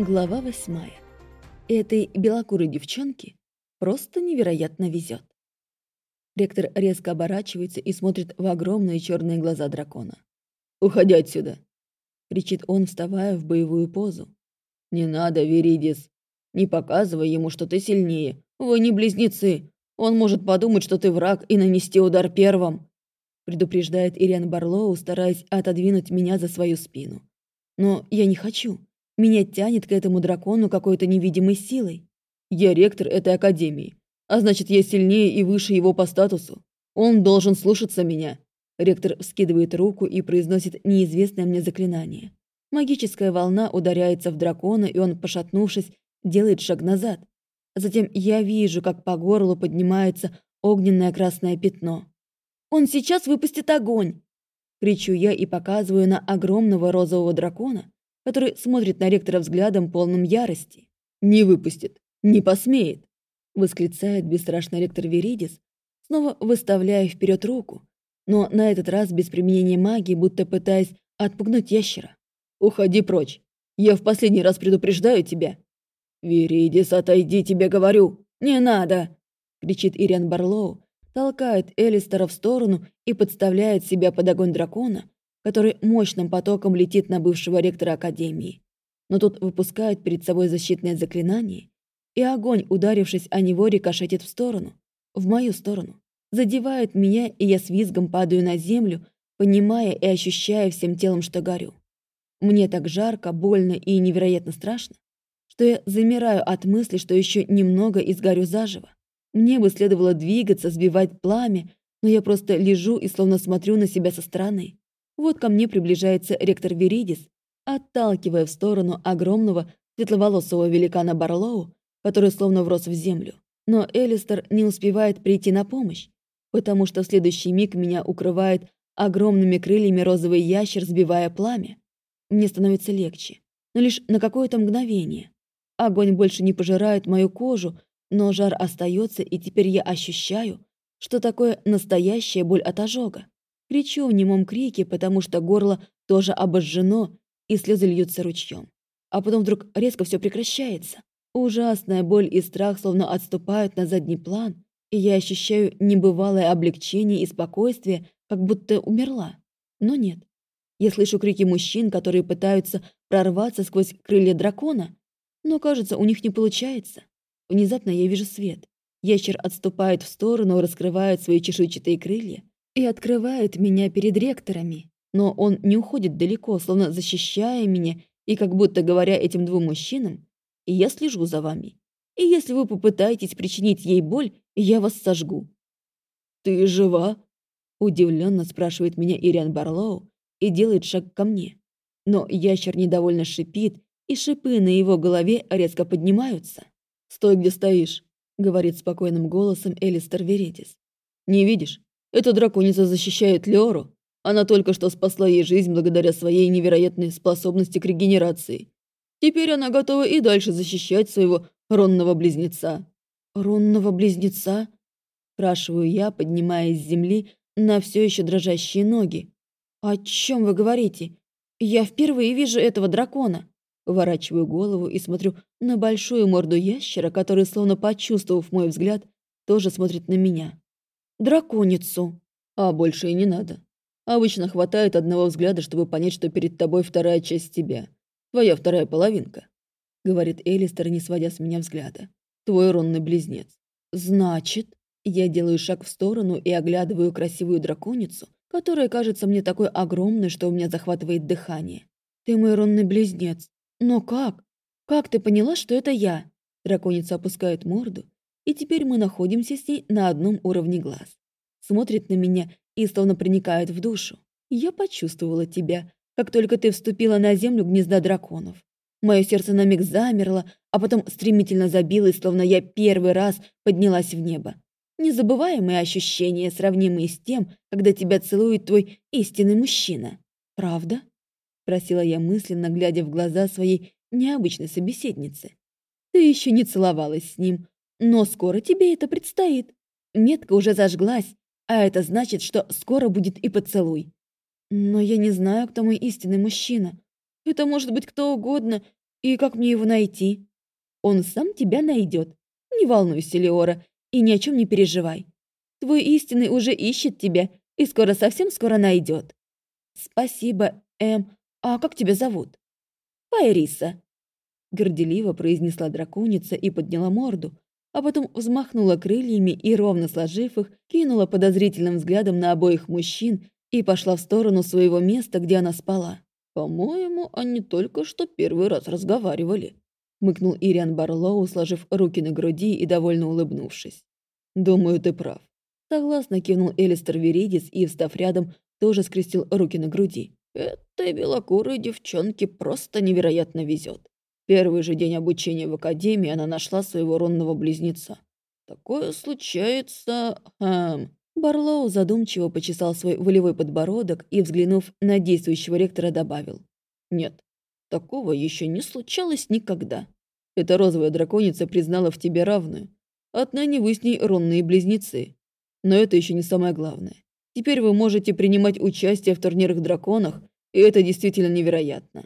Глава восьмая. Этой белокурой девчонке просто невероятно везет. Ректор резко оборачивается и смотрит в огромные черные глаза дракона. «Уходи отсюда!» — кричит он, вставая в боевую позу. «Не надо, Веридис! Не показывай ему, что ты сильнее. Вы не близнецы. Он может подумать, что ты враг и нанести удар первым!» предупреждает Ириан Барлоу, стараясь отодвинуть меня за свою спину. «Но я не хочу. Меня тянет к этому дракону какой-то невидимой силой. Я ректор этой академии, а значит, я сильнее и выше его по статусу. Он должен слушаться меня. Ректор вскидывает руку и произносит неизвестное мне заклинание. Магическая волна ударяется в дракона, и он, пошатнувшись, делает шаг назад. Затем я вижу, как по горлу поднимается огненное красное пятно. «Он сейчас выпустит огонь!» Кричу я и показываю на огромного розового дракона, который смотрит на ректора взглядом полным ярости. «Не выпустит! Не посмеет!» восклицает бесстрашный ректор Веридис, снова выставляя вперед руку, но на этот раз без применения магии, будто пытаясь отпугнуть ящера. «Уходи прочь! Я в последний раз предупреждаю тебя!» «Веридис, отойди, тебе говорю! Не надо!» кричит Ириан Барлоу, толкает Элистера в сторону и подставляет себя под огонь дракона, который мощным потоком летит на бывшего ректора Академии. Но тот выпускает перед собой защитное заклинание, и огонь, ударившись о него, рикошетит в сторону, в мою сторону. Задевает меня, и я с визгом падаю на землю, понимая и ощущая всем телом, что горю. Мне так жарко, больно и невероятно страшно, что я замираю от мысли, что еще немного и сгорю заживо. Мне бы следовало двигаться, сбивать пламя, но я просто лежу и словно смотрю на себя со стороны. Вот ко мне приближается ректор Веридис, отталкивая в сторону огромного светловолосого великана Барлоу, который словно врос в землю. Но Элистер не успевает прийти на помощь, потому что в следующий миг меня укрывает огромными крыльями розовый ящер, сбивая пламя. Мне становится легче, но лишь на какое-то мгновение. Огонь больше не пожирает мою кожу, но жар остается, и теперь я ощущаю, что такое настоящая боль от ожога. Кричу в немом крике, потому что горло тоже обожжено, и слезы льются ручьем. А потом вдруг резко все прекращается. Ужасная боль и страх словно отступают на задний план, и я ощущаю небывалое облегчение и спокойствие, как будто умерла. Но нет. Я слышу крики мужчин, которые пытаются прорваться сквозь крылья дракона, но, кажется, у них не получается. Внезапно я вижу свет. Ящер отступает в сторону, раскрывает свои чешуйчатые крылья, и открывает меня перед ректорами. Но он не уходит далеко, словно защищая меня и как будто говоря этим двум мужчинам, я слежу за вами. И если вы попытаетесь причинить ей боль, я вас сожгу». «Ты жива?» – удивленно спрашивает меня Ириан Барлоу и делает шаг ко мне. Но ящер недовольно шипит, и шипы на его голове резко поднимаются. «Стой, где стоишь», – говорит спокойным голосом Элистер Веретис. «Не видишь? Эта драконица защищает Леору. Она только что спасла ей жизнь благодаря своей невероятной способности к регенерации. Теперь она готова и дальше защищать своего ронного близнеца». «Ронного близнеца?» спрашиваю я, поднимаясь с земли на все еще дрожащие ноги. «О чем вы говорите? Я впервые вижу этого дракона». Ворачиваю голову и смотрю на большую морду ящера, который, словно почувствовав мой взгляд, тоже смотрит на меня драконицу. А больше и не надо. Обычно хватает одного взгляда, чтобы понять, что перед тобой вторая часть тебя. Твоя вторая половинка. Говорит Элистер, не сводя с меня взгляда. Твой ронный близнец. Значит, я делаю шаг в сторону и оглядываю красивую драконицу, которая кажется мне такой огромной, что у меня захватывает дыхание. Ты мой ронный близнец. Но как? Как ты поняла, что это я? Драконица опускает морду и теперь мы находимся с ней на одном уровне глаз. Смотрит на меня и словно проникает в душу. Я почувствовала тебя, как только ты вступила на землю гнезда драконов. Мое сердце на миг замерло, а потом стремительно забилось, словно я первый раз поднялась в небо. Незабываемые ощущения, сравнимые с тем, когда тебя целует твой истинный мужчина. Правда? Просила я мысленно, глядя в глаза своей необычной собеседницы. Ты еще не целовалась с ним, но скоро тебе это предстоит. Метка уже зажглась, а это значит, что скоро будет и поцелуй. Но я не знаю, кто мой истинный мужчина. Это может быть кто угодно, И как мне его найти? Он сам тебя найдет. Не волнуйся, Леора, и ни о чем не переживай. Твой истинный уже ищет тебя и скоро, совсем скоро найдет. Спасибо, Эм. А как тебя зовут? Пайриса. Горделиво произнесла драконица и подняла морду, а потом взмахнула крыльями и, ровно сложив их, кинула подозрительным взглядом на обоих мужчин и пошла в сторону своего места, где она спала. «По-моему, они только что первый раз разговаривали», — мыкнул Ириан Барлоу, сложив руки на груди и довольно улыбнувшись. «Думаю, ты прав». Согласно кивнул Элистер Веридис и, встав рядом, тоже скрестил руки на груди. «Этой белокурой девчонке просто невероятно везет. Первый же день обучения в академии она нашла своего ронного близнеца. Такое случается... Эм... Барлоу задумчиво почесал свой волевой подбородок и, взглянув на действующего ректора, добавил. «Нет, такого еще не случалось никогда. Эта розовая драконица признала в тебе равную. Отныне вы с ней ронные близнецы. Но это еще не самое главное. Теперь вы можете принимать участие в турнирах драконах, и это действительно невероятно.